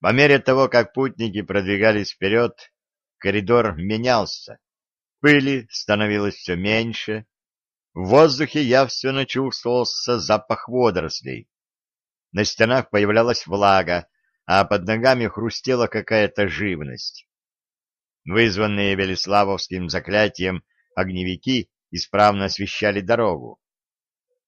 По мере того, как путники продвигались вперед, коридор менялся. Пыли становилось все меньше. В воздухе явственно чувствовался запах водорослей. На стенах появлялась влага, а под ногами хрустела какая-то живность. Вызванные Велиславовским заклятием огневики исправно освещали дорогу.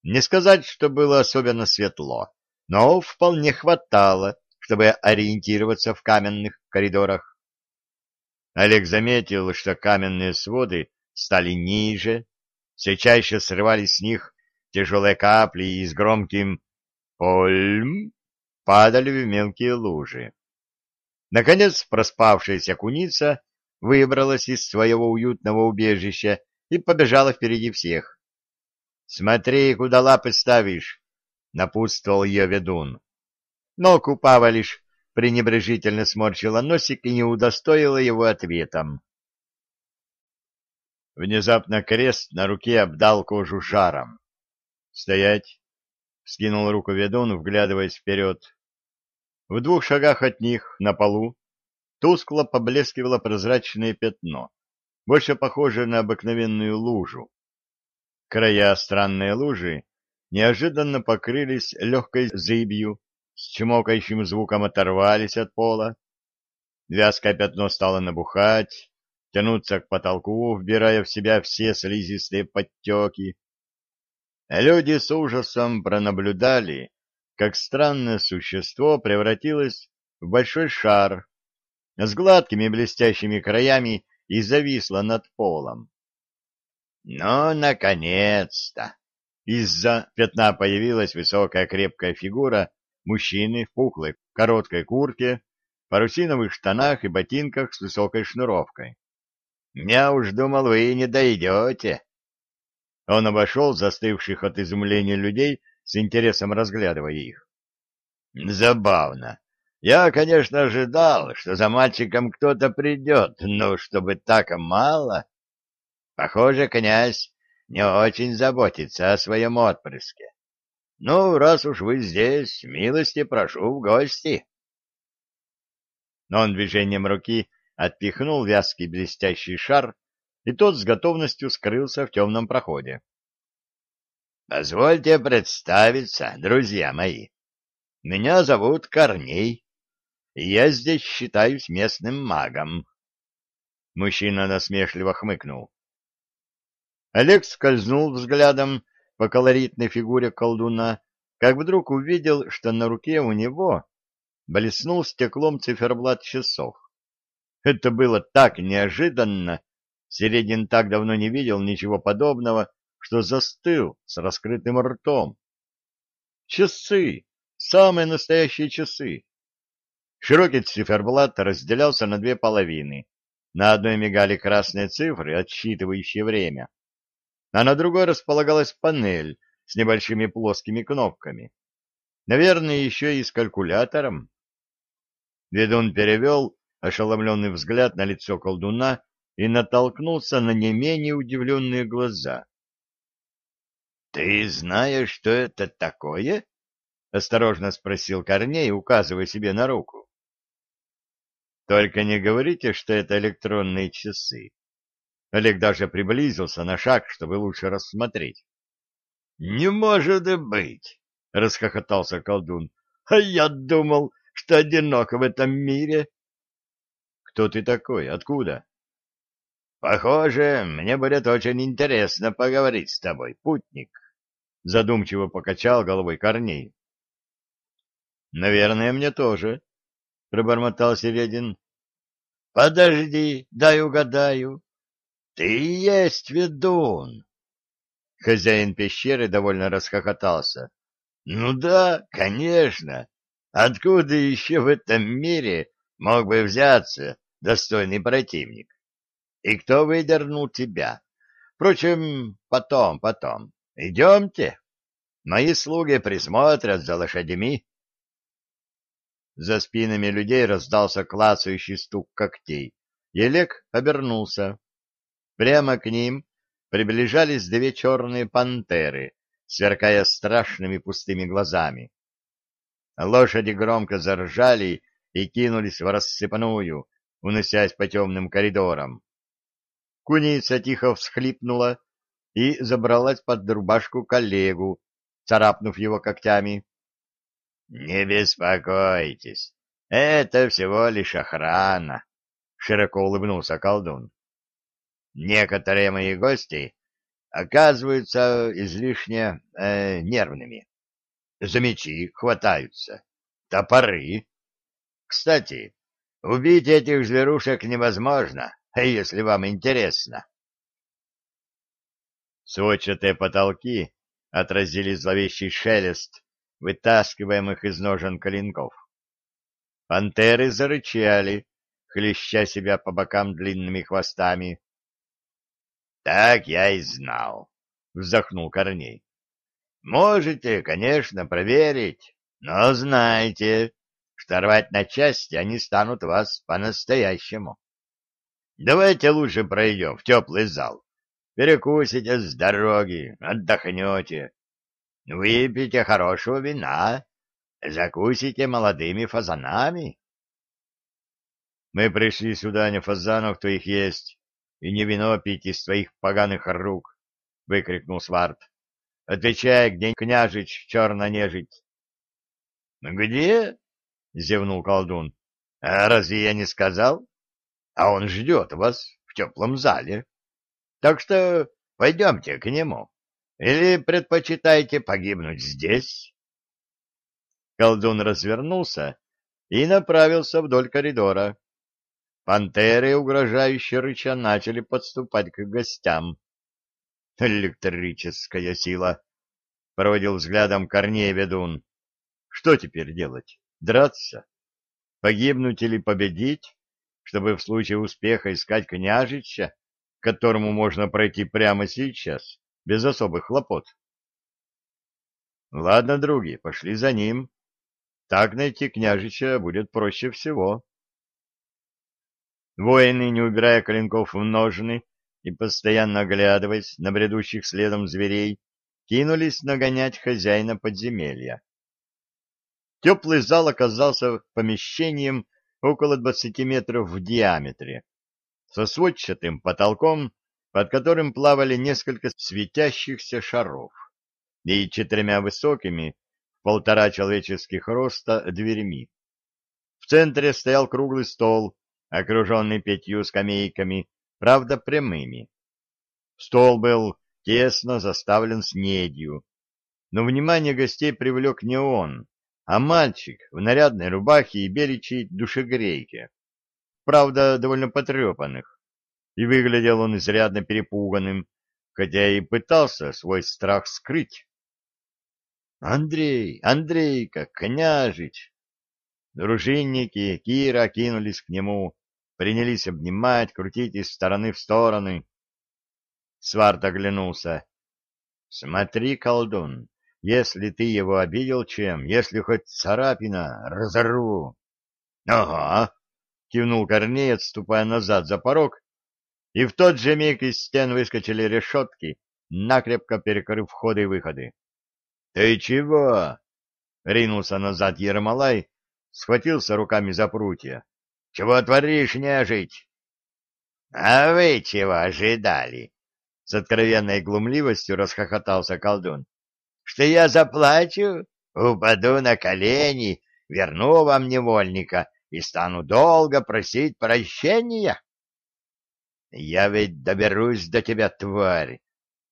Не сказать, что было особенно светло, но вполне хватало, чтобы ориентироваться в каменных коридорах. Олег заметил, что каменные своды стали ниже, все чаще срывались с них тяжелые капли и с громким «Ольм» падали в мелкие лужи. Наконец проспавшаяся куница выбралась из своего уютного убежища и побежала впереди всех. — Смотри, куда лапы ставишь, — напутствовал ее ведун. Но Купава лишь пренебрежительно сморщила носик и не удостоила его ответом. Внезапно крест на руке обдал кожу жаром. «Стоять!» — скинул руку ведун, вглядываясь вперед. В двух шагах от них, на полу, тускло поблескивало прозрачное пятно, больше похожее на обыкновенную лужу. Края странной лужи неожиданно покрылись легкой зыбью, с чмокающим звуком оторвались от пола. Вязкое пятно стало набухать, тянуться к потолку, вбирая в себя все слизистые подтеки. Люди с ужасом пронаблюдали, как странное существо превратилось в большой шар с гладкими блестящими краями и зависло над полом. «Ну, наконец-то!» Из-за пятна появилась высокая крепкая фигура мужчины в пухлой короткой куртке, парусиновых штанах и ботинках с высокой шнуровкой. «Я уж думал, вы не дойдете!» Он обошел застывших от изумления людей с интересом разглядывая их. Забавно. Я, конечно, ожидал, что за мальчиком кто-то придет, но чтобы так мало... Похоже, князь не очень заботится о своем отпрыске. Ну, раз уж вы здесь, милости прошу в гости. Но он движением руки отпихнул вязкий блестящий шар, и тот с готовностью скрылся в темном проходе. Позвольте представиться, друзья мои. Меня зовут Корней, и я здесь считаюсь местным магом. Мужчина насмешливо хмыкнул. Олег скользнул взглядом по колоритной фигуре колдуна, как вдруг увидел, что на руке у него блеснул стеклом циферблат часов. Это было так неожиданно, Середин так давно не видел ничего подобного, что застыл с раскрытым ртом. Часы! Самые настоящие часы! Широкий циферблат разделялся на две половины. На одной мигали красные цифры, отсчитывающие время, а на другой располагалась панель с небольшими плоскими кнопками. Наверное, еще и с калькулятором. Ведун перевел ошеломленный взгляд на лицо колдуна и натолкнулся на не менее удивленные глаза. — Ты знаешь, что это такое? — осторожно спросил Корней, указывая себе на руку. — Только не говорите, что это электронные часы. Олег даже приблизился на шаг, чтобы лучше рассмотреть. — Не может быть! — расхохотался колдун. — А я думал, что одинок в этом мире. — Кто ты такой? Откуда? — Похоже, мне будет очень интересно поговорить с тобой, путник задумчиво покачал головой Корней. Наверное, мне тоже, пробормотал Середин. Подожди, дай угадаю. Ты есть ведун. Хозяин пещеры довольно расхохотался. Ну да, конечно. Откуда еще в этом мире мог бы взяться достойный противник? И кто выдернул тебя? Впрочем, потом, потом. Идемте. Мои слуги присмотрят за лошадями. За спинами людей раздался клацающий стук когтей. Елек обернулся. Прямо к ним приближались две черные пантеры, сверкая страшными пустыми глазами. Лошади громко заржали и кинулись в рассыпную, уносясь по темным коридорам. Куница тихо всхлипнула и забралась под рубашку коллегу, царапнув его когтями. — Не беспокойтесь, это всего лишь охрана, — широко улыбнулся колдун. — Некоторые мои гости оказываются излишне э, нервными. За мечи хватаются, топоры. Кстати, убить этих зверушек невозможно, если вам интересно. Сводчатые потолки отразили зловещий шелест вытаскиваемых из ножен клинков. Пантеры зарычали, хлеща себя по бокам длинными хвостами. — Так я и знал, — вздохнул Корней. — Можете, конечно, проверить, но знайте, что рвать на части они станут вас по-настоящему. Давайте лучше пройдем в теплый зал. Перекусите с дороги, отдохнете. Выпейте хорошего вина, закусите молодыми фазанами. Мы пришли сюда не фазанов твоих есть, и не вино пить из твоих поганых рук, — выкрикнул Сварт. — Отвечай, где княжич черно-нежить? — Где? — зевнул колдун. — А разве я не сказал? А он ждет вас в теплом зале. Так что пойдемте к нему. Или предпочитаете погибнуть здесь? Колдун развернулся и направился вдоль коридора. Пантеры, угрожающе рыча, начали подступать к гостям. «Электрическая сила!» — проводил взглядом Корней ведун. «Что теперь делать? Драться? Погибнуть или победить, чтобы в случае успеха искать княжича, к которому можно пройти прямо сейчас, без особых хлопот?» «Ладно, други, пошли за ним. Так найти княжича будет проще всего». Воины, не убирая клинков в ножны и постоянно оглядываясь на бредущих следом зверей, кинулись нагонять хозяина подземелья. Теплый зал оказался помещением около двадцати метров в диаметре, со сводчатым потолком, под которым плавали несколько светящихся шаров, и четырьмя высокими, полтора человеческих роста, дверьми. В центре стоял круглый стол, окруженный пятью скамейками, правда прямыми. Стол был тесно заставлен снедью, но внимание гостей привлек не он, а мальчик в нарядной рубахе и беличьей душегрейке, правда, довольно потрепанных, и выглядел он изрядно перепуганным, хотя и пытался свой страх скрыть. «Андрей, Андрейка, княжич!» Дружинники Кира кинулись к нему, принялись обнимать, крутить из стороны в стороны. Сварт оглянулся. — Смотри, колдун, если ты его обидел чем, если хоть царапина, разорву. — Ага, — кивнул Корней, отступая назад за порог, и в тот же миг из стен выскочили решетки, накрепко перекрыв входы и выходы. — Ты чего? — ринулся назад Ермолай, схватился руками за прутья. — Чего творишь, нежить? — А вы чего ожидали? — с откровенной глумливостью расхохотался колдун. — Что я заплачу, упаду на колени, верну вам невольника и стану долго просить прощения? — Я ведь доберусь до тебя, тварь.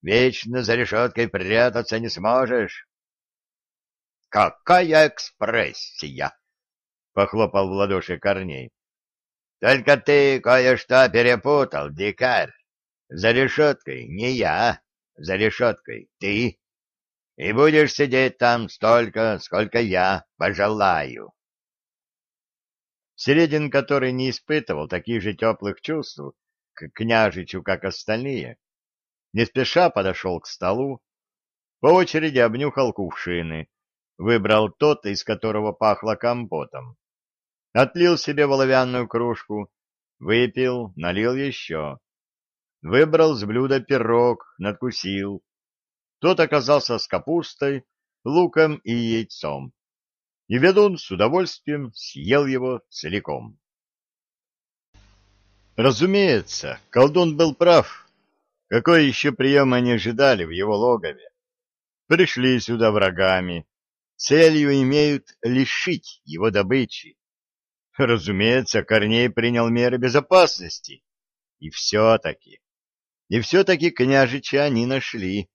Вечно за решеткой прятаться не сможешь. — Какая экспрессия! — похлопал в ладоши Корней. Только ты кое-что перепутал, дикарь. За решеткой не я, за решеткой ты. И будешь сидеть там столько, сколько я пожелаю. Середин, который не испытывал таких же теплых чувств к княжичу, как остальные, не спеша подошел к столу, по очереди обнюхал кувшины, выбрал тот, из которого пахло компотом, Отлил себе в оловянную кружку, выпил, налил еще. Выбрал с блюда пирог, надкусил. Тот оказался с капустой, луком и яйцом. и ведун с удовольствием съел его целиком. Разумеется, колдун был прав. Какой еще прием они ожидали в его логове? Пришли сюда врагами, целью имеют лишить его добычи. Разумеется, Корней принял меры безопасности. И все-таки, и все-таки княжича они нашли.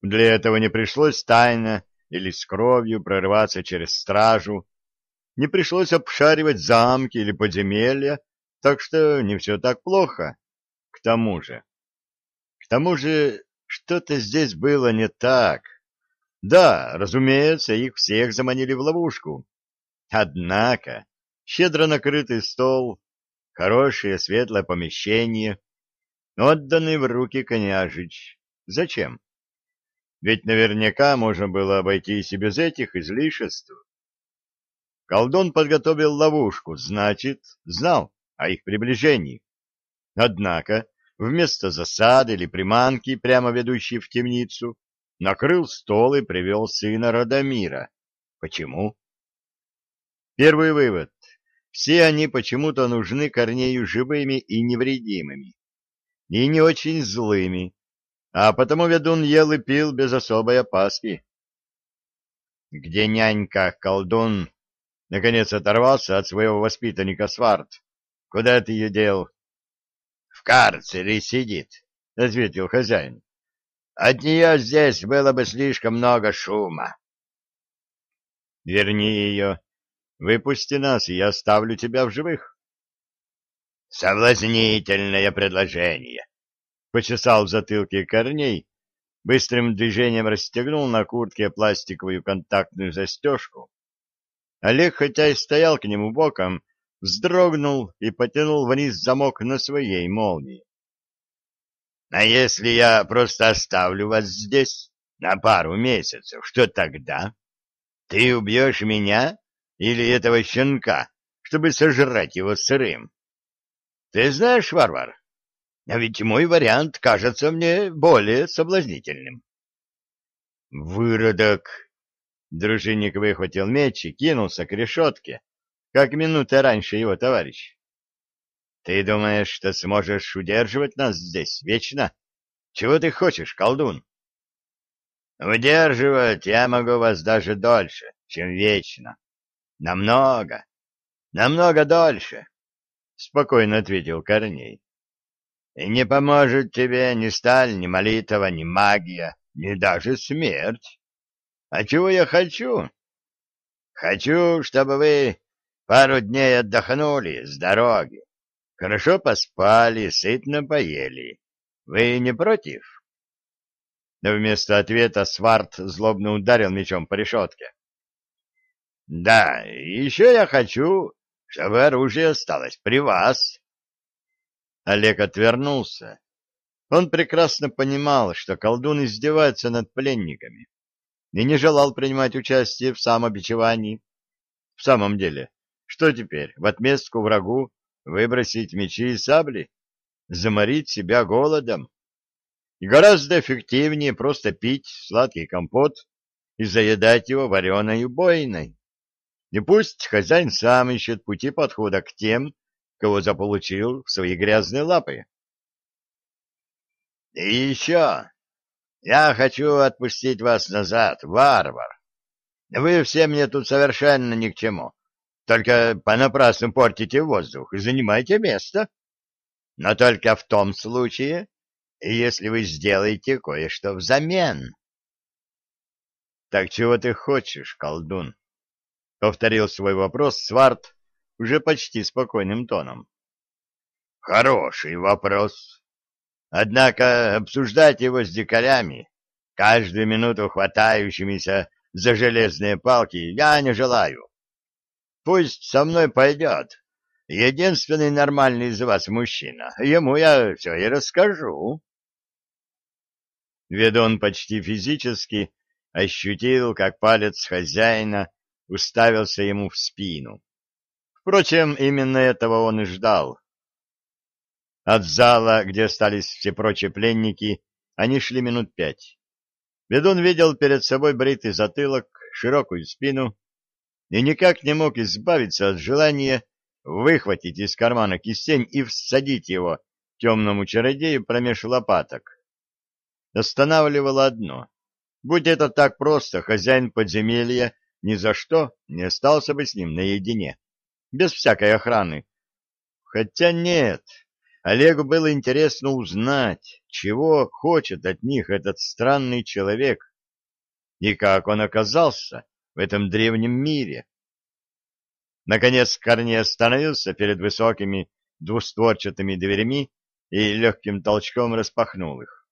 Для этого не пришлось тайно или с кровью прорываться через стражу, не пришлось обшаривать замки или подземелья, так что не все так плохо. К тому же... К тому же что-то здесь было не так. Да, разумеется, их всех заманили в ловушку. Однако щедро накрытый стол, хорошее светлое помещение, отданный в руки княжич. Зачем? Ведь наверняка можно было обойтись и без этих излишеств. Колдун подготовил ловушку, значит, знал о их приближении. Однако, вместо засады или приманки, прямо ведущей в темницу, накрыл стол и привел сына Радомира. Почему? Первый вывод. Все они почему-то нужны Корнею живыми и невредимыми. И не очень злыми. А потому ведун ел и пил без особой опаски. Где нянька, колдун, наконец оторвался от своего воспитанника Сварт. Куда ты ее дел? — В карцере сидит, — ответил хозяин. — От нее здесь было бы слишком много шума. — Верни ее. Выпусти нас, и я оставлю тебя в живых. — Соблазнительное предложение, — почесал в затылке Корней, быстрым движением расстегнул на куртке пластиковую контактную застежку. Олег, хотя и стоял к нему боком, вздрогнул и потянул вниз замок на своей молнии. — А если я просто оставлю вас здесь на пару месяцев, что тогда? Ты убьешь меня или этого щенка, чтобы сожрать его сырым? Ты знаешь, варвар, а ведь мой вариант кажется мне более соблазнительным. — Выродок! Дружинник выхватил меч и кинулся к решетке, как минута раньше его товарищ. Ты думаешь, что сможешь удерживать нас здесь вечно? Чего ты хочешь, колдун? Удерживать я могу вас даже дольше, чем вечно. Намного, намного дольше, — спокойно ответил Корней. И не поможет тебе ни сталь, ни молитва, ни магия, ни даже смерть. А чего я хочу? Хочу, чтобы вы Пару дней отдохнули с дороги. Хорошо поспали, сытно поели. Вы не против? Но вместо ответа Сварт злобно ударил мечом по решетке. — Да, еще я хочу, чтобы оружие осталось при вас. Олег отвернулся. Он прекрасно понимал, что колдун издевается над пленниками и не желал принимать участие в самобичевании. В самом деле, что теперь, в отместку врагу выбросить мечи и сабли? Заморить себя голодом? И гораздо эффективнее просто пить сладкий компот и заедать его вареной убойной. И пусть хозяин сам ищет пути подхода к тем, кого заполучил в свои грязные лапы. И еще я хочу отпустить вас назад, варвар. Вы все мне тут совершенно ни к чему. Только понапрасну портите воздух и занимайте место. Но только в том случае, если вы сделаете кое-что взамен. — Так чего ты хочешь, колдун? — повторил свой вопрос Сварт уже почти спокойным тоном. — Хороший вопрос. Однако обсуждать его с дикарями, каждую минуту хватающимися за железные палки, я не желаю. Пусть со мной пойдет. Единственный нормальный из вас мужчина. Ему я все и расскажу. Ведун почти физически ощутил, как палец хозяина уставился ему в спину. Впрочем, именно этого он и ждал. От зала, где остались все прочие пленники, они шли минут пять. Ведун видел перед собой бритый затылок, широкую спину, и никак не мог избавиться от желания выхватить из кармана кистень и всадить его темному чародею промеж лопаток. Останавливало одно. Будь это так просто, хозяин подземелья ни за что не остался бы с ним наедине, без всякой охраны. Хотя нет, Олегу было интересно узнать, чего хочет от них этот странный человек и как он оказался в этом древнем мире. Наконец Корней остановился перед высокими двустворчатыми дверями и легким толчком распахнул их.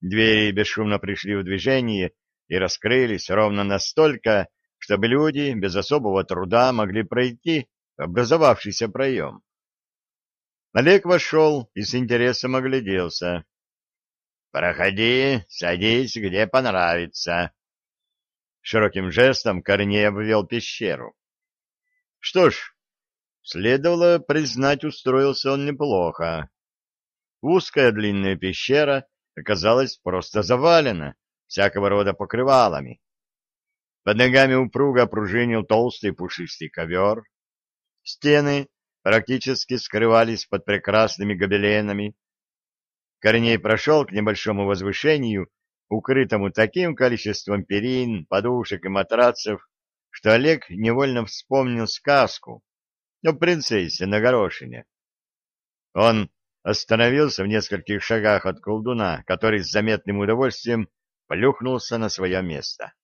Двери бесшумно пришли в движение и раскрылись ровно настолько, чтобы люди без особого труда могли пройти образовавшийся проем. Олег вошел и с интересом огляделся. — Проходи, садись, где понравится. Широким жестом Корней обвел пещеру. Что ж, следовало признать, устроился он неплохо. Узкая длинная пещера оказалась просто завалена всякого рода покрывалами. Под ногами упруго пружинил толстый пушистый ковер. Стены практически скрывались под прекрасными гобеленами. Корней прошел к небольшому возвышению, укрытому таким количеством перин, подушек и матрацев, что Олег невольно вспомнил сказку о принцессе на горошине. Он остановился в нескольких шагах от колдуна, который с заметным удовольствием плюхнулся на свое место. —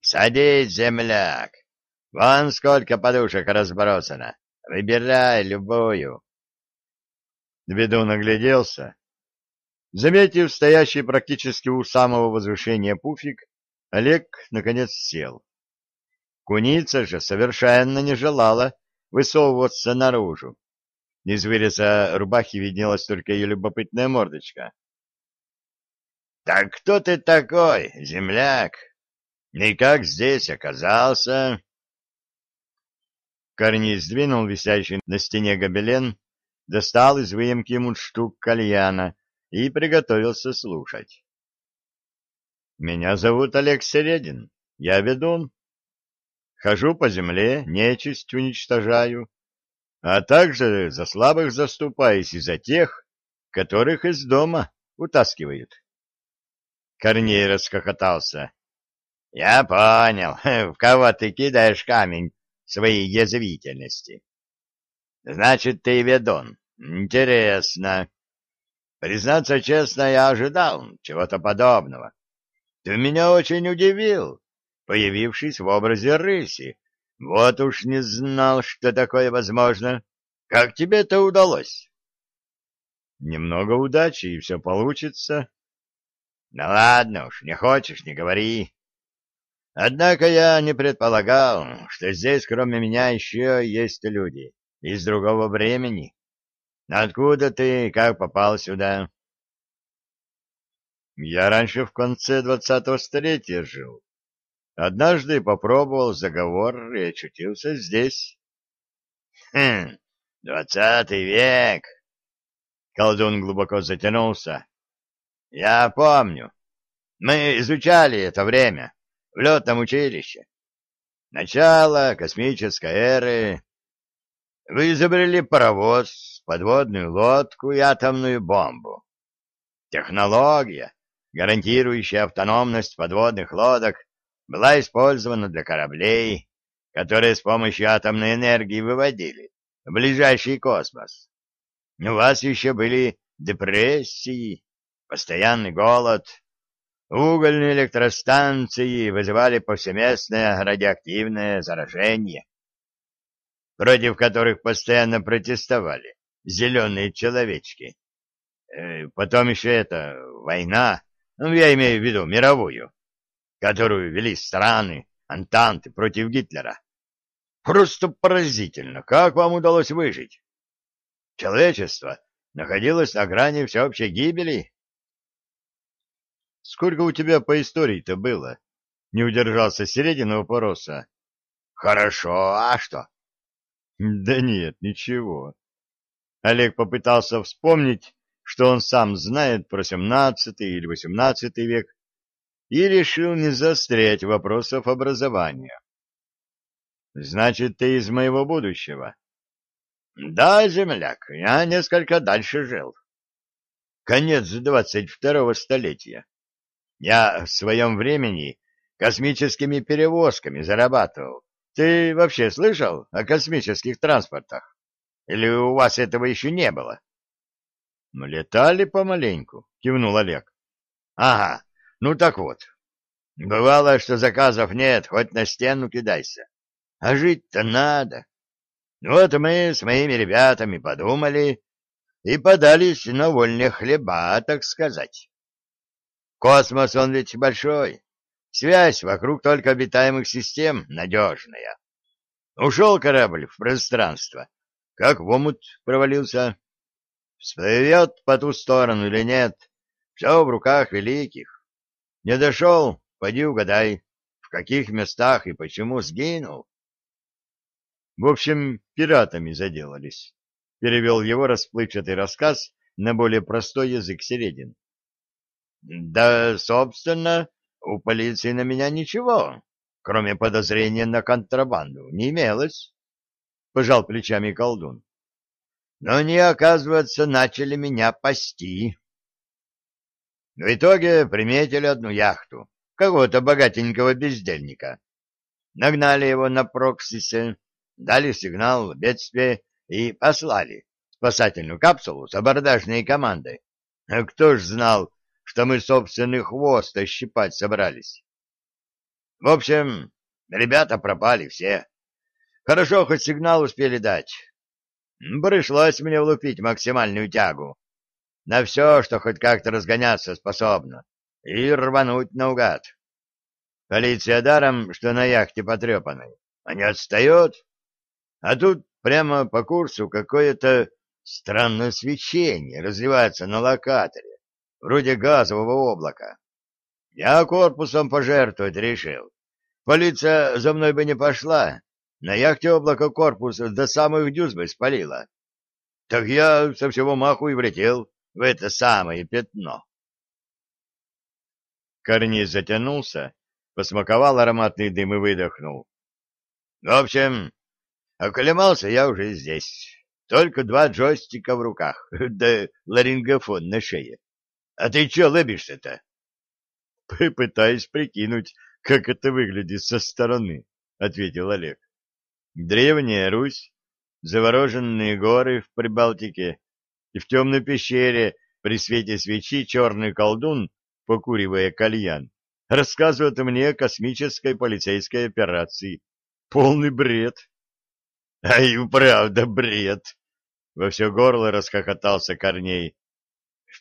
Садись, земляк! Вон сколько подушек разбросано. Выбирай любую. Ведун огляделся. Заметив стоящий практически у самого возвышения пуфик, Олег, наконец, сел. Куница же совершенно не желала высовываться наружу. Из выреза рубахи виднелась только ее любопытная мордочка. — Так кто ты такой, земляк? И как здесь оказался? Корней сдвинул висящий на стене гобелен, достал из выемки мундштук кальяна и приготовился слушать. «Меня зовут Олег Середин, я ведун. Хожу по земле, нечисть уничтожаю, а также за слабых заступаюсь и за тех, которых из дома утаскивают». Корней расхохотался. Я понял, в кого ты кидаешь камень своей язвительности. Значит, ты ведун. Интересно. Признаться честно, я ожидал чего-то подобного. Ты меня очень удивил, появившись в образе рыси. Вот уж не знал, что такое возможно. Как тебе это удалось? Немного удачи, и все получится. Ну ладно уж, не хочешь, не говори. Однако я не предполагал, что здесь кроме меня еще есть люди из другого времени. Откуда ты и как попал сюда? Я раньше в конце двадцатого столетия жил. Однажды попробовал заговор и очутился здесь. Хм, двадцатый век. Колдун глубоко затянулся. Я помню. Мы изучали это время в летном училище. Начало космической эры. Вы изобрели паровоз, подводную лодку и атомную бомбу. Технология, гарантирующая автономность подводных лодок, была использована для кораблей, которые с помощью атомной энергии выводили в ближайший космос. У вас еще были депрессии, постоянный голод, Угольные электростанции вызывали повсеместное радиоактивное заражение, против которых постоянно протестовали зеленые человечки. Э, потом еще это, война, ну, я имею в виду мировую, которую вели страны, антанты против Гитлера. Просто поразительно, как вам удалось выжить? Человечество находилось на грани всеобщей гибели, Сколько у тебя по истории-то было? Не удержался Середина вопроса. Хорошо, а что? Да нет, ничего. Олег попытался вспомнить, что он сам знает про семнадцатый или восемнадцатый век, и решил не застрять вопросов образования. Значит, ты из моего будущего. Да, земляк, я несколько дальше жил. Конец двадцать второго столетия. Я в своем времени космическими перевозками зарабатывал. Ты вообще слышал о космических транспортах? Или у вас этого еще не было? Ну, летали помаленьку, кивнул Олег. Ага, ну так вот. Бывало, что заказов нет, хоть на стену кидайся. А жить-то надо. Вот мы с моими ребятами подумали и подались на вольные хлеба, так сказать. Космос, он ведь большой. Связь вокруг только обитаемых систем надежная. Ушел корабль в пространство, как в омут провалился. Всплывет по ту сторону или нет, все в руках великих. Не дошел, поди угадай, в каких местах и почему сгинул. В общем, пиратами заделались. Перевел его расплывчатый рассказ на более простой язык Середин. Да, собственно, у полиции на меня ничего, кроме подозрения на контрабанду, не имелось. Пожал плечами колдун. Но они, оказывается, начали меня пасти. В итоге приметили одну яхту, какого-то богатенького бездельника. Нагнали его на Проксисе, дали сигнал бедствия и послали спасательную капсулу с абордажной командой. А кто ж знал, что мы собственный хвост ощипать собрались? В общем, ребята пропали все. Хорошо, хоть сигнал успели дать. Пришлось мне влупить максимальную тягу на все, что хоть как-то разгоняться способно, и рвануть наугад. Полиция даром, что на яхте потрепанной, а не отстает. А тут прямо по курсу какое-то странное свечение разливается на локаторе, вроде газового облака. Я корпусом пожертвовать решил. Полиция за мной бы не пошла. На яхте облако корпус до самых дюз бы спалило. Так я со всего маху и влетел в это самое пятно. Корней затянулся, посмаковал ароматный дым и выдохнул. В общем, Оклемался я уже здесь. Только два джойстика в руках, да ларингофон на шее. А ты че лыбишься-то? — Пытаюсь прикинуть, как это выглядит со стороны, — ответил Олег. — Древняя Русь, завороженные горы в Прибалтике, и в темной пещере при свете свечи черный колдун, покуривая кальян, рассказывает мне о космической полицейской операции. Полный бред. — А и правда бред! — во все горло расхохотался Корней. —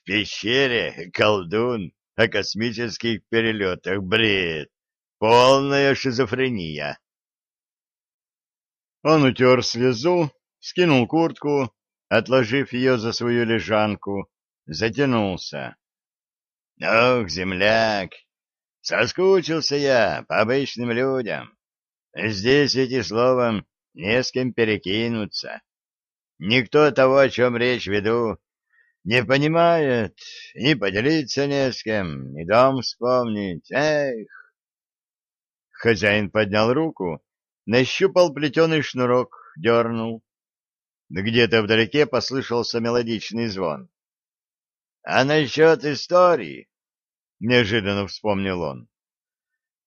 пещере колдун о космических перелетах бред. Полная шизофрения. Он утер слезу, скинул куртку, отложив ее за свою лежанку, затянулся. — Ох, земляк, соскучился я по обычным людям. Здесь эти словом не с кем перекинуться. Никто того, о чем речь веду, не понимает, ни поделиться не с кем, ни дом вспомнить. Эх! Хозяин поднял руку, нащупал плетеный шнурок, дернул. Где-то вдалеке послышался мелодичный звон. — А насчет истории? — неожиданно вспомнил он.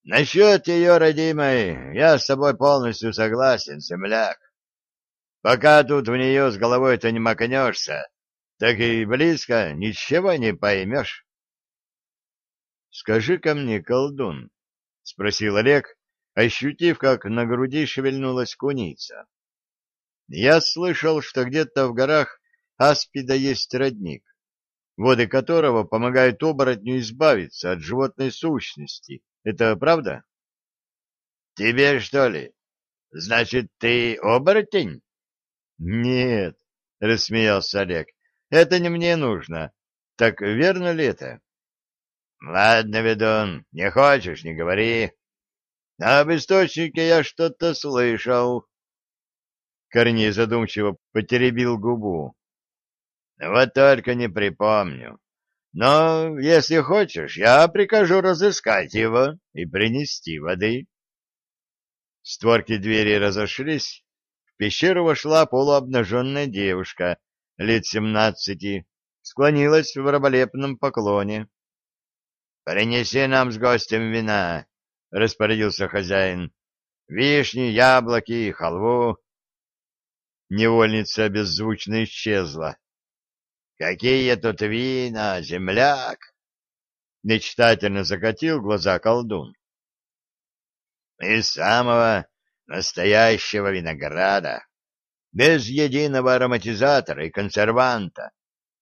Насчет ее, родимой, я с тобой полностью согласен, земляк. Пока тут в нее с головой-то не макнешься, так и близко ничего не поймешь. — Скажи-ка мне, колдун, — спросил Олег, ощутив, как на груди шевельнулась куница. — Я слышал, что где-то в горах Аспида есть родник, воды которого помогают оборотню избавиться от животной сущности это правда? — Тебе, что ли? Значит, ты оборотень? — Нет, — рассмеялся Олег, — это не мне нужно. Так верно ли это? — Ладно, ведун, не хочешь, не говори. Об источнике я что-то слышал. Корней задумчиво потеребил губу. — Вот только не припомню. Но, если хочешь, я прикажу разыскать его и принести воды. Створки двери разошлись, в пещеру вошла полуобнаженная девушка лет семнадцати, склонилась в раболепном поклоне. — Принеси нам с гостем вина, — распорядился хозяин. — Вишни, яблоки, халву. Невольница беззвучно исчезла. — Какие тут вина, земляк! — мечтательно закатил глаза колдун. — Из самого настоящего винограда, без единого ароматизатора и консерванта,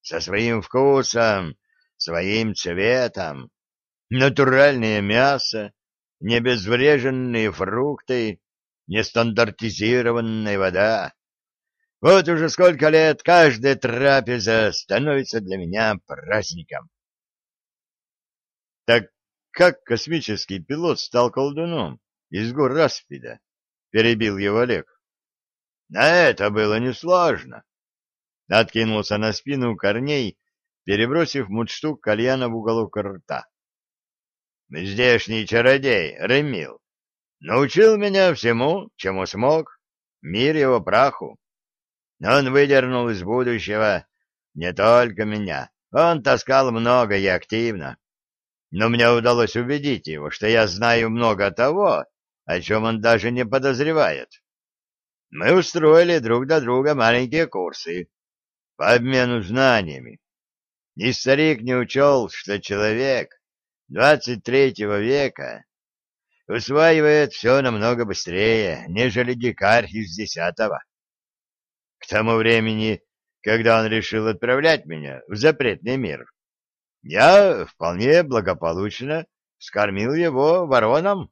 со своим вкусом, своим цветом, натуральное мясо, небезвреженные фрукты, нестандартизированная вода. Вот уже сколько лет каждая трапеза становится для меня праздником. Так как космический пилот стал колдуном из гор Распида? Перебил его Олег. На это было несложно. Откинулся на спину корней, перебросив мундштук кальяна в уголок рта. Здешний чародей, Ремил, научил меня всему, чему смог, мир его праху. Он выдернул из будущего не только меня, он таскал много и активно. Но мне удалось убедить его, что я знаю много того, о чем он даже не подозревает. Мы устроили друг для друга маленькие курсы по обмену знаниями. И старик не учел, что человек двадцать третьего века усваивает все намного быстрее, нежели дикарь из десятого. К тому времени, когда он решил отправлять меня в запретный мир, я вполне благополучно скормил его вороном.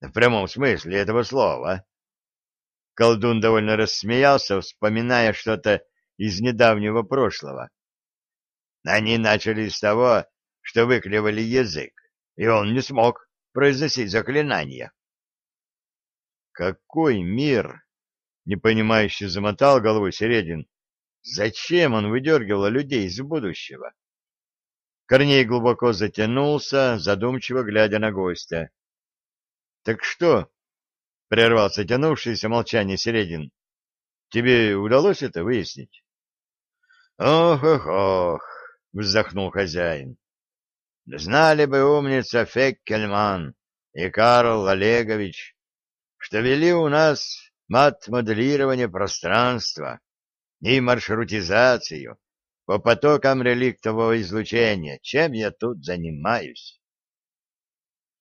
В прямом смысле этого слова. Колдун довольно рассмеялся, вспоминая что-то из недавнего прошлого. Они начали с того, что выклевали язык, и он не смог произносить заклинания. «Какой мир!» — непонимающе замотал головой Середин. «Зачем он выдергивал людей из будущего?» Корней глубоко затянулся, задумчиво глядя на гостя. «Так что?» — прервался тянувшееся молчание Середин. «Тебе удалось это выяснить?» «Ох, ох, ох!» — вздохнул хозяин. Знали бы умница Феккельман и Карл Олегович, что вели у нас мат-моделирование пространства и маршрутизацию по потокам реликтового излучения, чем я тут занимаюсь.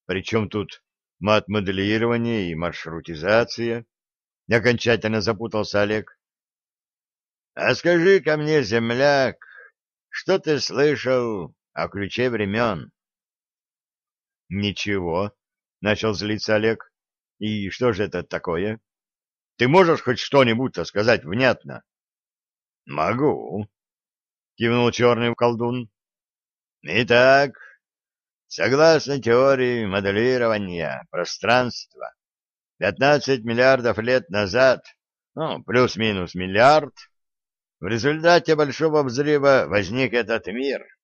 Причем тут мат-моделирование и маршрутизация? Окончательно запутался Олег. А скажи-ка мне, земляк, что ты слышал о ключе времен. — Ничего, — начал злиться Олег. — И что же это такое? Ты можешь хоть что-нибудь сказать внятно? — Могу, — кивнул черный колдун. — Итак, согласно теории моделирования пространства, 15 миллиардов лет назад, ну, плюс-минус миллиард, в результате Большого взрыва возник этот мир —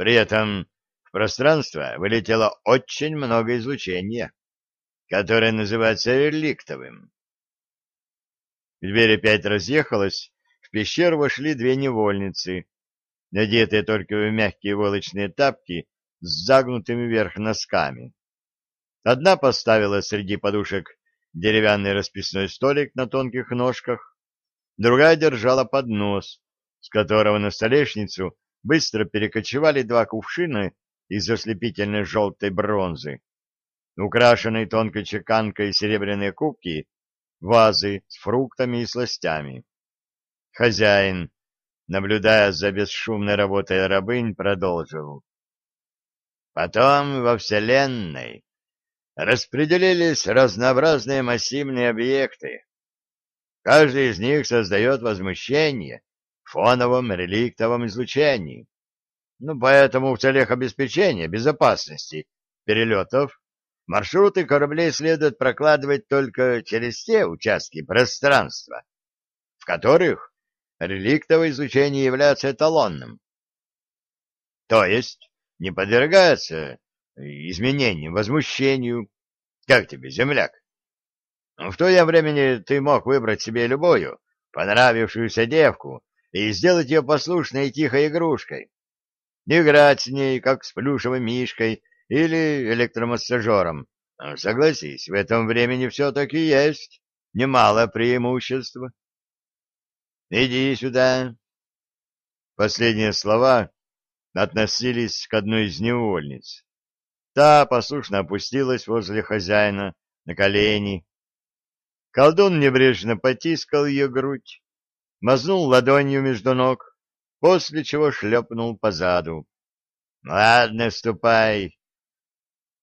при этом в пространство вылетело очень много излучения, которое называется реликтовым. Дверь опять разъехалась, в пещеру вошли две невольницы, надетые только в мягкие волочные тапки с загнутыми вверх носками. Одна поставила среди подушек деревянный расписной столик на тонких ножках, другая держала поднос, с которого на столешницу быстро перекочевали два кувшина из ослепительной желтой бронзы, украшенные тонкой чеканкой серебряные кубки, вазы с фруктами и сластями. Хозяин, наблюдая за бесшумной работой рабынь, продолжил. Потом во Вселенной распределились разнообразные массивные объекты. Каждый из них создает возмущение фоновом реликтовом излучении. Ну, поэтому в целях обеспечения безопасности перелетов маршруты кораблей следует прокладывать только через те участки пространства, в которых реликтовое излучение является эталонным. То есть не подвергается изменениям, возмущению, Как тебе, земляк? В твоем времени ты мог выбрать себе любую, понравившуюся девку, и сделать ее послушной и тихой игрушкой. Играть с ней, как с плюшевым мишкой или электромассажером. Согласись, в этом времени все-таки есть немало преимуществ. Иди сюда. Последние слова относились к одной из невольниц. Та послушно опустилась возле хозяина на колени. Колдун небрежно потискал ее грудь, мазнул ладонью между ног, после чего шлепнул по заду. — Ладно, ступай.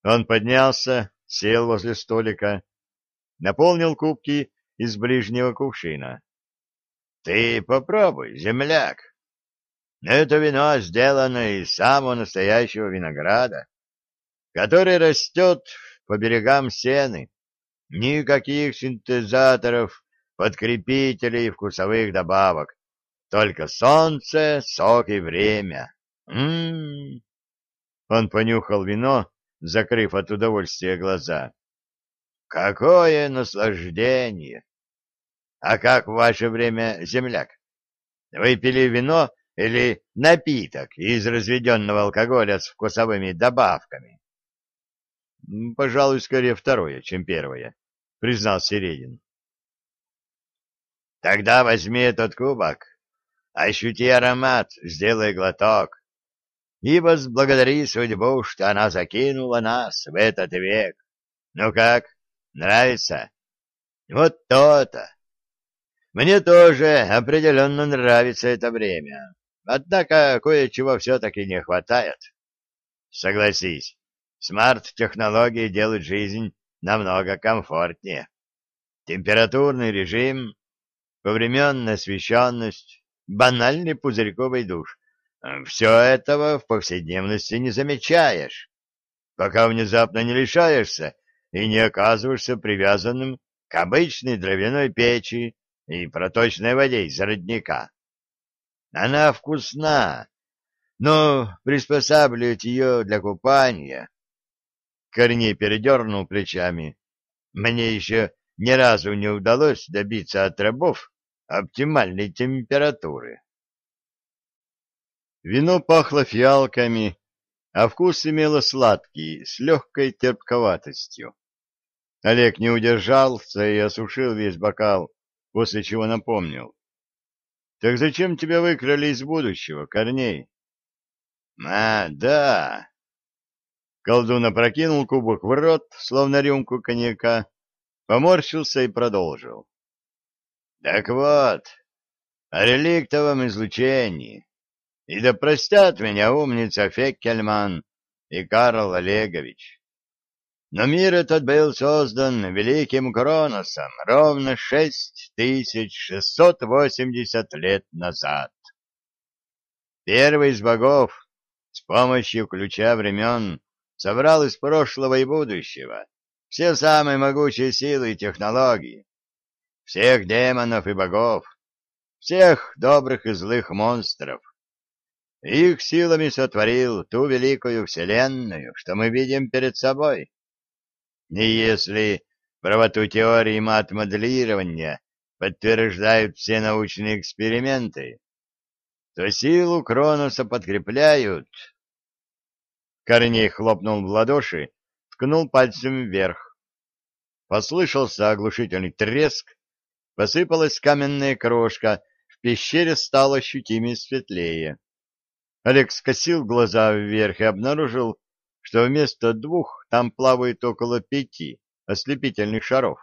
Он поднялся, сел возле столика, наполнил кубки из ближнего кувшина. — Ты попробуй, земляк. Это вино сделано из самого настоящего винограда, который растет по берегам сены. Никаких синтезаторов, подкрепителей и вкусовых добавок. Только солнце, сок и время. М-м-м. Он понюхал вино, закрыв от удовольствия глаза. Какое наслаждение! А как в ваше время, земляк? Вы пили вино или напиток из разведенного алкоголя с вкусовыми добавками? — Пожалуй, скорее второе, чем первое, — признал Середин. — Тогда возьми этот кубок, ощути аромат, сделай глоток, и возблагодари судьбу, что она закинула нас в этот век. Ну как, нравится? Вот то-то. Мне тоже определенно нравится это время. Однако кое-чего все-таки не хватает. Согласись, смарт-технологии делают жизнь намного комфортнее. Температурный режим, повременная освещенность, банальный пузырьковый душ. Все этого в повседневности не замечаешь, пока внезапно не лишаешься и не оказываешься привязанным к обычной дровяной печи и проточной воде из родника. Она вкусна, но приспосабливать ее для купания... Корней передернул плечами. Мне еще ни разу не удалось добиться от рабов оптимальной температуры. Вино пахло фиалками, а вкус имело сладкий, с легкой терпковатостью. Олег не удержался и осушил весь бокал, после чего напомнил. — Так зачем тебя выкрали из будущего, Корней? — А, да. Колдун опрокинул кубок в рот, словно рюмку коньяка, поморщился и продолжил. — Так вот, о реликтовом излучении. И да простят меня умница Феккельман и Карл Олегович. Но мир этот был создан великим Кроносом ровно шесть тысяч шестьсот восемьдесят лет назад. Первый из богов с помощью ключа времен собрал из прошлого и будущего все самые могучие силы и технологии, всех демонов и богов, всех добрых и злых монстров, их силами сотворил ту великую вселенную, что мы видим перед собой. И если правоту теории мат-моделирования подтверждают все научные эксперименты, то силу Кроноса подкрепляют. Корней хлопнул в ладоши, ткнул пальцем вверх. Послышался оглушительный треск, посыпалась каменная крошка, в пещере стало ощутимее светлее. Олег скосил глаза вверх и обнаружил, что вместо двух там плавает около пяти ослепительных шаров.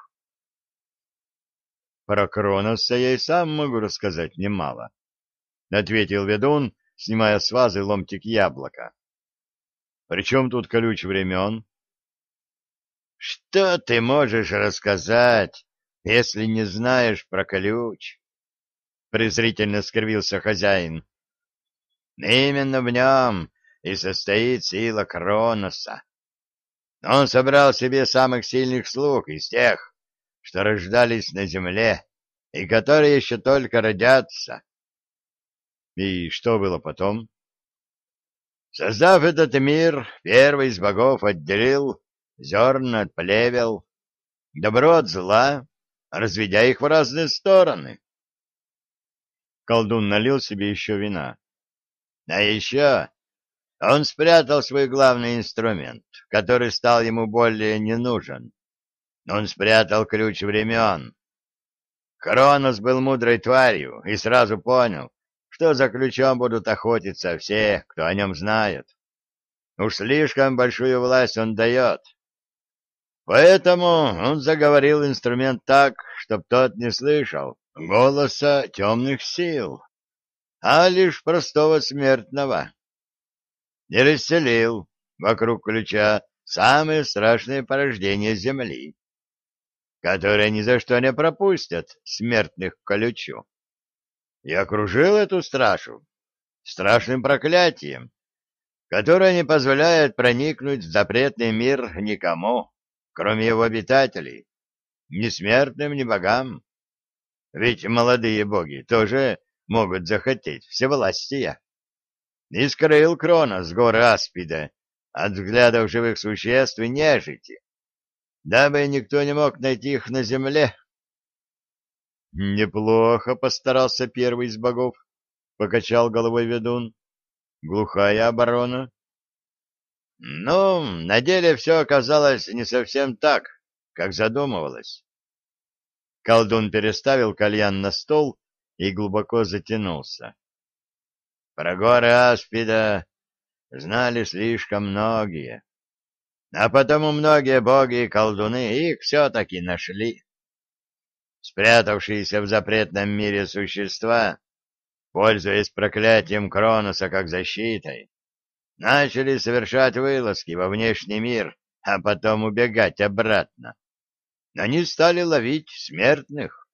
Про Кроноса я и сам могу рассказать немало, — ответил ведун, снимая с вазы ломтик яблока. — Причем тут колюч времен? — Что ты можешь рассказать, если не знаешь про колюч? — презрительно скривился хозяин. Именно в нем и состоит сила Кроноса. Он собрал себе самых сильных слуг из тех, что рождались на земле и которые еще только родятся. И что было потом? Создав этот мир, первый из богов отделил зерна от плевел, добро от зла, разведя их в разные стороны. Колдун налил себе еще вина. А еще он спрятал свой главный инструмент, который стал ему более не нужен. Он спрятал ключ времен. Кронос был мудрой тварью и сразу понял, что за ключом будут охотиться все, кто о нем знает. Уж слишком большую власть он дает. Поэтому он заговорил инструмент так, чтоб тот не слышал голоса темных сил, а лишь простого смертного. И расселил вокруг ключа самые страшные порождения Земли, которые ни за что не пропустят смертных к ключу. И окружил эту страшу страшным проклятием, которое не позволяет проникнуть в запретный мир никому, кроме его обитателей, ни смертным, ни богам. Ведь молодые боги тоже могут захотеть всевластия. И скрыл Крона с горы Аспида от взглядов живых существ и нежити, дабы никто не мог найти их на земле. Неплохо постарался первый из богов, — покачал головой ведун. Глухая оборона. Ну, на деле все оказалось не совсем так, как задумывалось. Колдун переставил кальян на стол и глубоко затянулся. Про горы Аспида знали слишком многие, а потому многие боги и колдуны их все-таки нашли. Спрятавшиеся в запретном мире существа, пользуясь проклятием Кроноса как защитой, начали совершать вылазки во внешний мир, а потом убегать обратно они стали ловить смертных,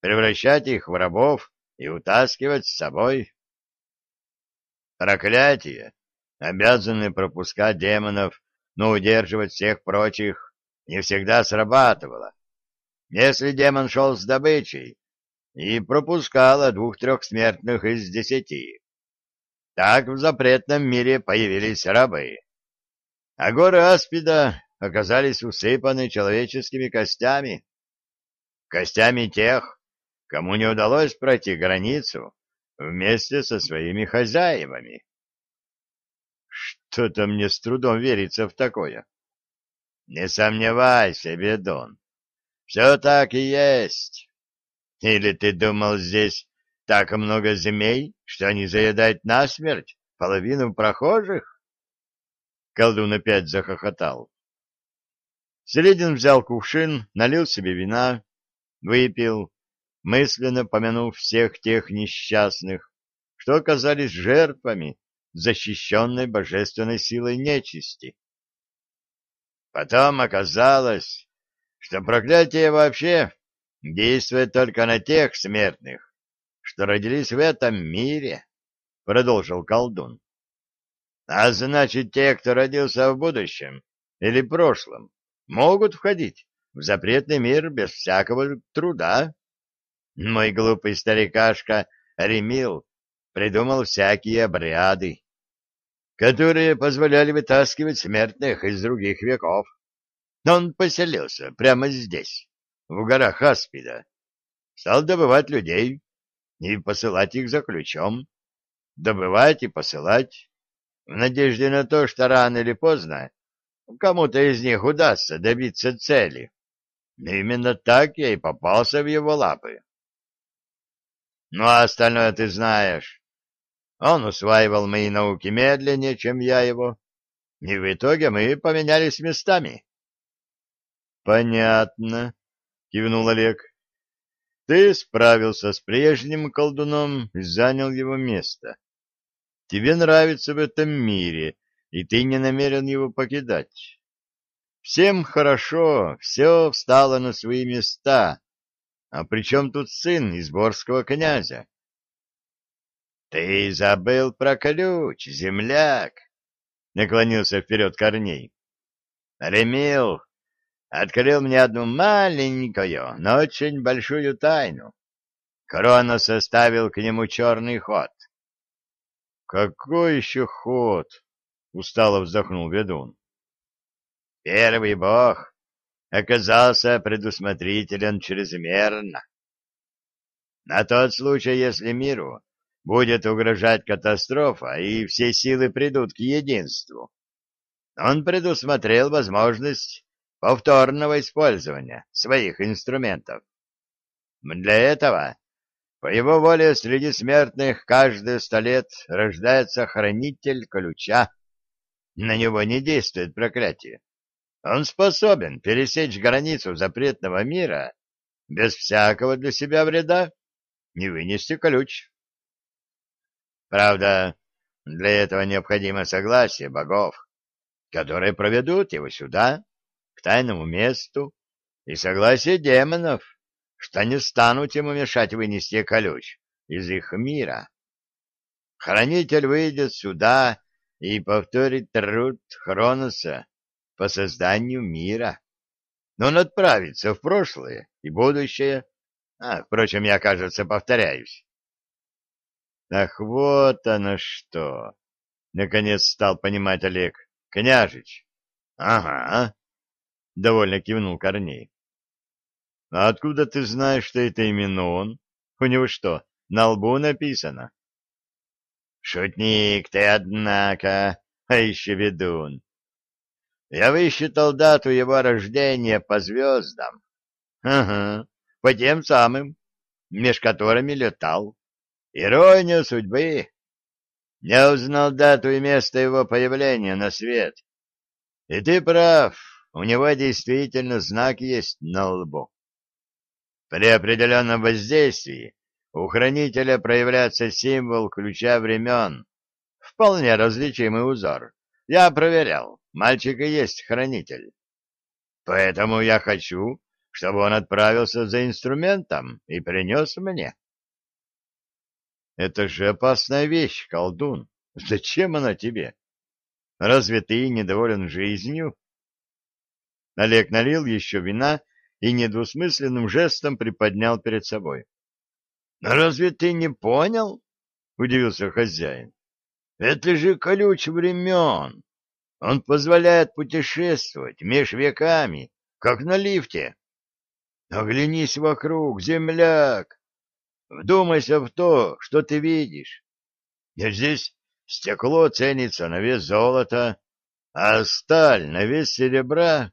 превращать их в рабов и утаскивать с собой. Проклятие, обязанное пропускать демонов, но удерживать всех прочих, не всегда срабатывало. Если демон шел с добычей и пропускало двух-трех смертных из десяти, так в запретном мире появились рабы. А горы Аспида оказались усыпаны человеческими костями. Костями тех, кому не удалось пройти границу вместе со своими хозяевами. Что-то мне с трудом верится в такое. Не сомневайся, Бедон, все так и есть. Или ты думал, здесь так много змей, что они заедают насмерть половину прохожих? Колдун опять захохотал. Селедин взял кувшин, налил себе вина, выпил, мысленно помянув всех тех несчастных, что оказались жертвами защищенной божественной силой нечисти. Потом оказалось, что проклятие вообще действует только на тех смертных, что родились в этом мире, — продолжил колдун. А значит, те, кто родился в будущем или прошлом, могут входить в запретный мир без всякого труда. Мой глупый старикашка Ремил придумал всякие обряды, которые позволяли вытаскивать смертных из других веков. Но он поселился прямо здесь, в горах Аспида, стал добывать людей и посылать их за ключом, добывать и посылать, в надежде на то, что рано или поздно кому-то из них удастся добиться цели. Именно так я и попался в его лапы. Ну, а остальное ты знаешь. Он усваивал мои науки медленнее, чем я его, и в итоге мы поменялись местами. — Понятно, — кивнул Олег. — Ты справился с прежним колдуном и занял его место. Тебе нравится в этом мире, и ты не намерен его покидать. Всем хорошо, все встало на свои места. А при чем тут сын изборского князя? — Ты забыл про ключ, земляк! — наклонился вперед Корней. — Ремил открыл мне одну маленькую, но очень большую тайну. Крона составил к нему черный ход. — Какой еще ход? — устало вздохнул ведун. первый бог оказался предусмотрителен чрезмерно. На тот случай, если миру будет угрожать катастрофа, и все силы придут к единству, он предусмотрел возможность повторного использования своих инструментов. Для этого, по его воле, среди смертных каждые сто лет рождается хранитель ключа. На него не действует проклятие. Он способен пересечь границу запретного мира без всякого для себя вреда, не вынести ключ. Правда, для этого необходимо согласие богов, которые проведут его сюда, к тайному месту, и согласие демонов, что не станут ему мешать вынести ключ из их мира. Хранитель выйдет сюда и повторит труд Хроноса по созданию мира. Но он отправится в прошлое и будущее. А, впрочем, я, кажется, повторяюсь. Ах, вот оно что! Наконец стал понимать Олег. Княжич. Ага. Довольно кивнул Корней. А откуда ты знаешь, что это именно он? У него что, на лбу написано? Шутник ты, однако, а еще ведун. Я высчитал дату его рождения по звездам. Ага, по тем самым, меж которыми летал. Ирония судьбы. Я узнал дату и место его появления на свет. И ты прав, у него действительно знак есть на лбу. При определенном воздействии у хранителя проявляется символ ключа времен, вполне различимый узор. Я проверял, мальчик и есть хранитель. Поэтому я хочу, чтобы он отправился за инструментом и принес мне. Это же опасная вещь, колдун. Зачем она тебе? Разве ты недоволен жизнью? Олег налил еще вина и недвусмысленным жестом приподнял перед собой. — Разве ты не понял? — удивился хозяин. — Это же колюч времен. Он позволяет путешествовать меж веками, как на лифте. Оглянись вокруг, земляк. Вдумайся в то, что ты видишь. Здесь стекло ценится на вес золота, а сталь на вес серебра.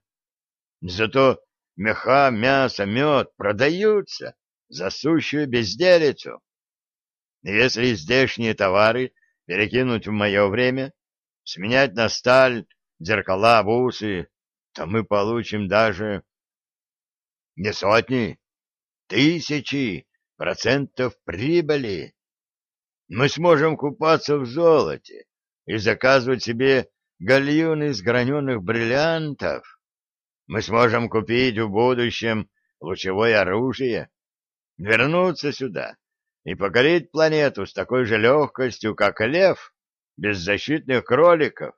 Зато меха, мясо, мед продаются за сущую безделицу. Если здешние товары перекинуть в мое время, сменять на сталь, зеркала, бусы, то мы получим даже не сотни, тысячи процентов прибыли. Мы сможем купаться в золоте и заказывать себе гальюны из граненых бриллиантов. Мы сможем купить в будущем лучевое оружие, вернуться сюда и покорить планету с такой же легкостью, как лев, без защитных кроликов.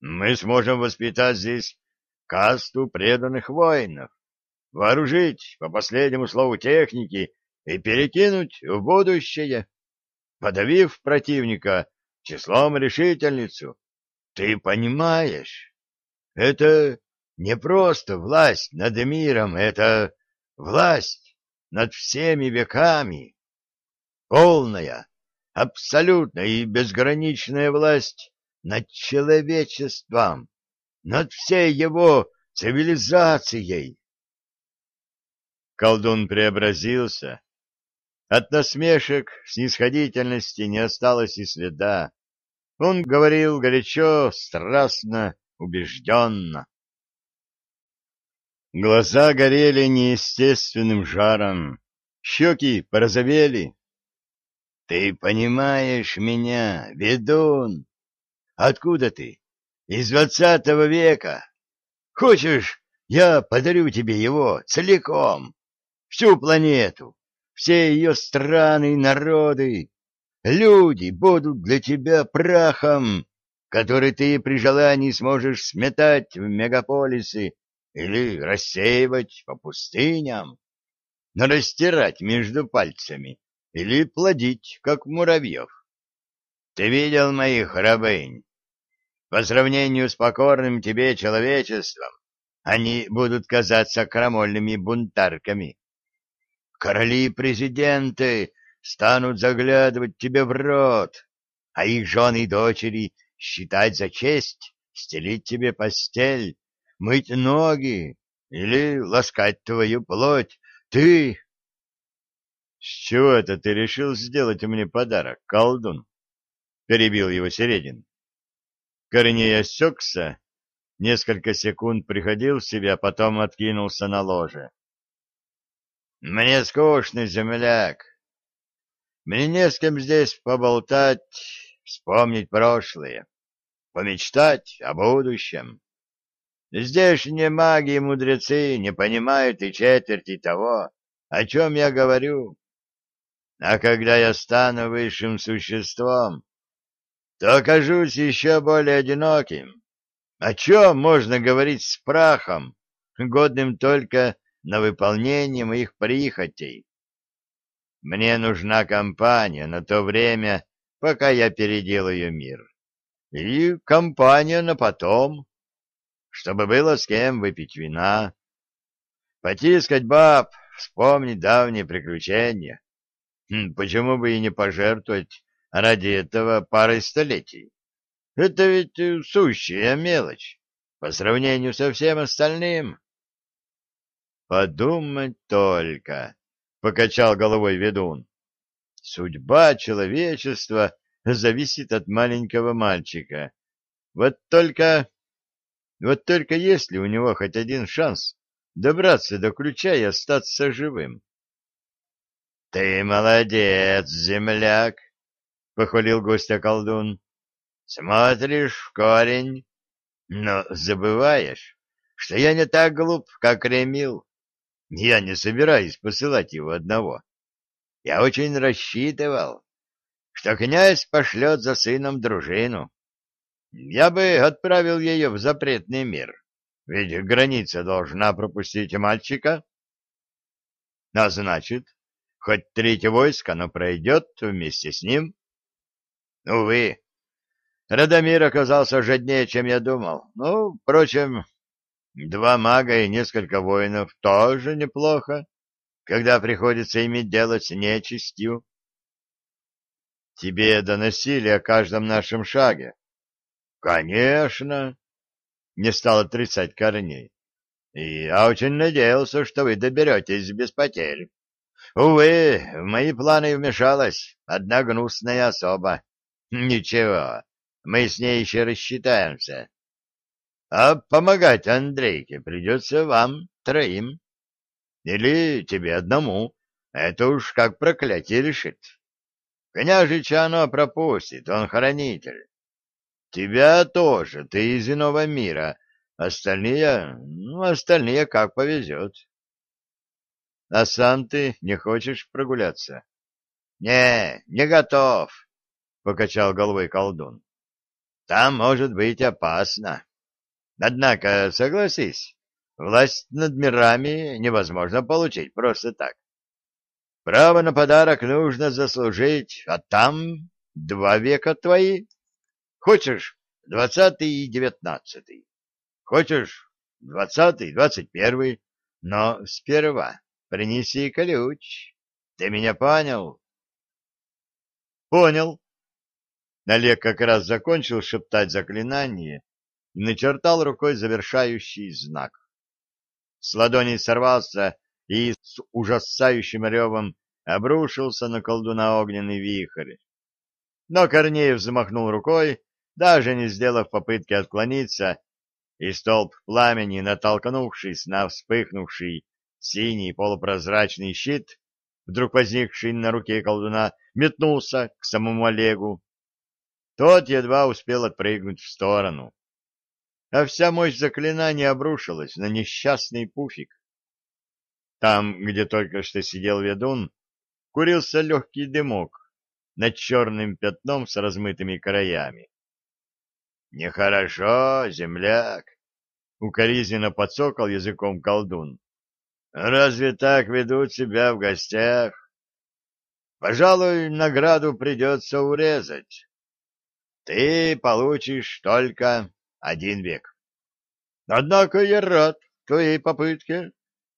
Мы сможем воспитать здесь касту преданных воинов, вооружить по последнему слову техники и перекинуть в будущее, подавив противника числом решительницу. Ты понимаешь, это не просто власть над миром, это власть над всеми веками. Полная, абсолютная и безграничная власть над человечеством, над всей его цивилизацией. Колдун преобразился, от насмешек, снисходительности не осталось и следа. Он говорил горячо, страстно, убежденно. Глаза горели неестественным жаром, щеки порозовели. — Ты понимаешь меня, ведун? Откуда ты? Из двадцатого века. Хочешь, я подарю тебе его целиком, всю планету, все ее страны и народы. Люди будут для тебя прахом, который ты при желании сможешь сметать в мегаполисы или рассеивать по пустыням, растирать между пальцами или плодить, как муравьев. Ты видел моих рабынь? По сравнению с покорным тебе человечеством, они будут казаться крамольными бунтарками. Короли и президенты станут заглядывать тебе в рот, а их жены и дочери считать за честь стелить тебе постель, мыть ноги или ласкать твою плоть. Ты... — С чего это ты решил сделать мне подарок, колдун? — перебил его Середин. Корней осекся, несколько секунд приходил в себя, потом откинулся на ложе. — Мне скучно, земляк. Мне не с кем здесь поболтать, вспомнить прошлое, помечтать о будущем. Здешние маги и мудрецы не понимают и четверти того, о чем я говорю. А когда я стану высшим существом, то окажусь еще более одиноким. О чем можно говорить с прахом, годным только на выполнение моих прихотей? Мне нужна компания на то время, пока я переделаю мир. И компания на потом, чтобы было с кем выпить вина, потискать баб, вспомнить давние приключения. Хм, почему бы и не пожертвовать ради этого парой столетий. Это ведь э, сущая мелочь по сравнению со всем остальным. Подумать только, — покачал головой ведун. Судьба человечества зависит от маленького мальчика. Вот только... Вот только есть ли у него хоть один шанс добраться до ключа и остаться живым? — Ты молодец, земляк! — похвалил гостя колдун. — Смотришь в корень, но забываешь, что я не так глуп, как Ремил. Я не собираюсь посылать его одного. Я очень рассчитывал, что князь пошлет за сыном дружину. Я бы отправил ее в запретный мир, ведь граница должна пропустить мальчика. А значит, хоть третье войско, оно пройдет вместе с ним. Увы, Радомир оказался жаднее, чем я думал. Ну, впрочем, два мага и несколько воинов тоже неплохо, когда приходится иметь дело с нечистью. Тебе доносили о каждом нашем шаге? Конечно, не стал отрицать Корней. И я очень надеялся, что вы доберетесь без потерь. Увы, в мои планы вмешалась одна гнусная особа. Ничего, мы с ней еще рассчитаемся. А помогать Андрейке придется вам троим. Или тебе одному. Это уж как проклятие решит. Княжича оно пропустит, он хранитель. Тебя тоже, ты из иного мира. Остальные, ну, остальные как повезет. А сам ты не хочешь прогуляться? Не, не готов покачал головой колдун. Там может быть опасно. Однако, согласись, власть над мирами невозможно получить просто так. Право на подарок нужно заслужить, а там два века твои. Хочешь двадцатый и девятнадцатый, хочешь двадцатый, двадцать первый, но сперва принеси ключ. Ты меня понял? Понял, Олег как раз закончил шептать заклинание и начертал рукой завершающий знак. С ладони сорвался и с ужасающим ревом обрушился на колдуна огненный вихрь. Но Корнеев взмахнул рукой, даже не сделав попытки отклониться, и столб пламени, натолкнувшись на вспыхнувший синий полупрозрачный щит, вдруг возникший на руке колдуна, метнулся к самому Олегу, тот едва успел отпрыгнуть в сторону. А вся мощь заклинания обрушилась на несчастный пуфик. Там, где только что сидел ведун, курился легкий дымок над черным пятном с размытыми краями. — Нехорошо, земляк! — укоризненно подсокал языком колдун. — Разве так ведут себя в гостях? Пожалуй, награду придется урезать. ты получишь только один век. Однако я рад твоей попытке.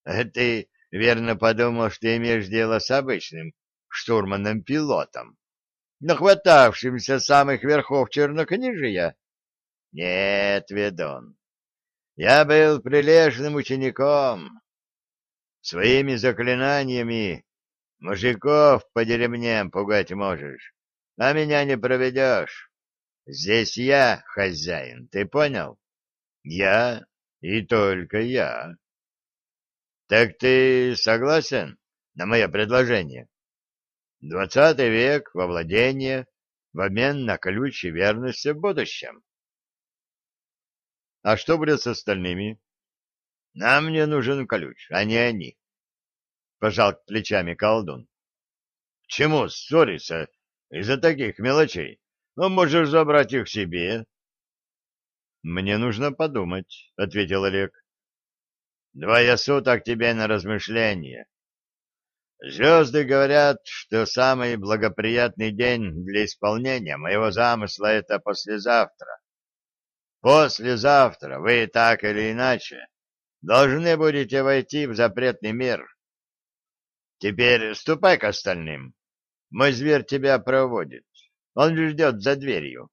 Ты верно подумал, что имеешь дело с обычным штурманом-пилотом, нахватавшимся самых верхов чернокнижия? Нет, ведун, я был прилежным учеником. Своими заклинаниями мужиков по деревням пугать можешь, а меня не проведешь. Здесь я хозяин, ты понял? Я и только я. Так ты согласен на мое предложение? Двадцатый век во владение в обмен на ключ и верность в будущем. А что будет с остальными? Нам не нужен ключ, а не они. Пожал плечами колдун. К чему ссориться из-за таких мелочей? Ну, можешь забрать их себе. Мне нужно подумать, ответил Олег. Двое суток тебе на размышление. Звезды говорят, что самый благоприятный день для исполнения моего замысла — это послезавтра. Послезавтра вы так или иначе должны будете войти в запретный мир. Теперь ступай к остальным. Мой зверь тебя проводит. Он ждет за дверью.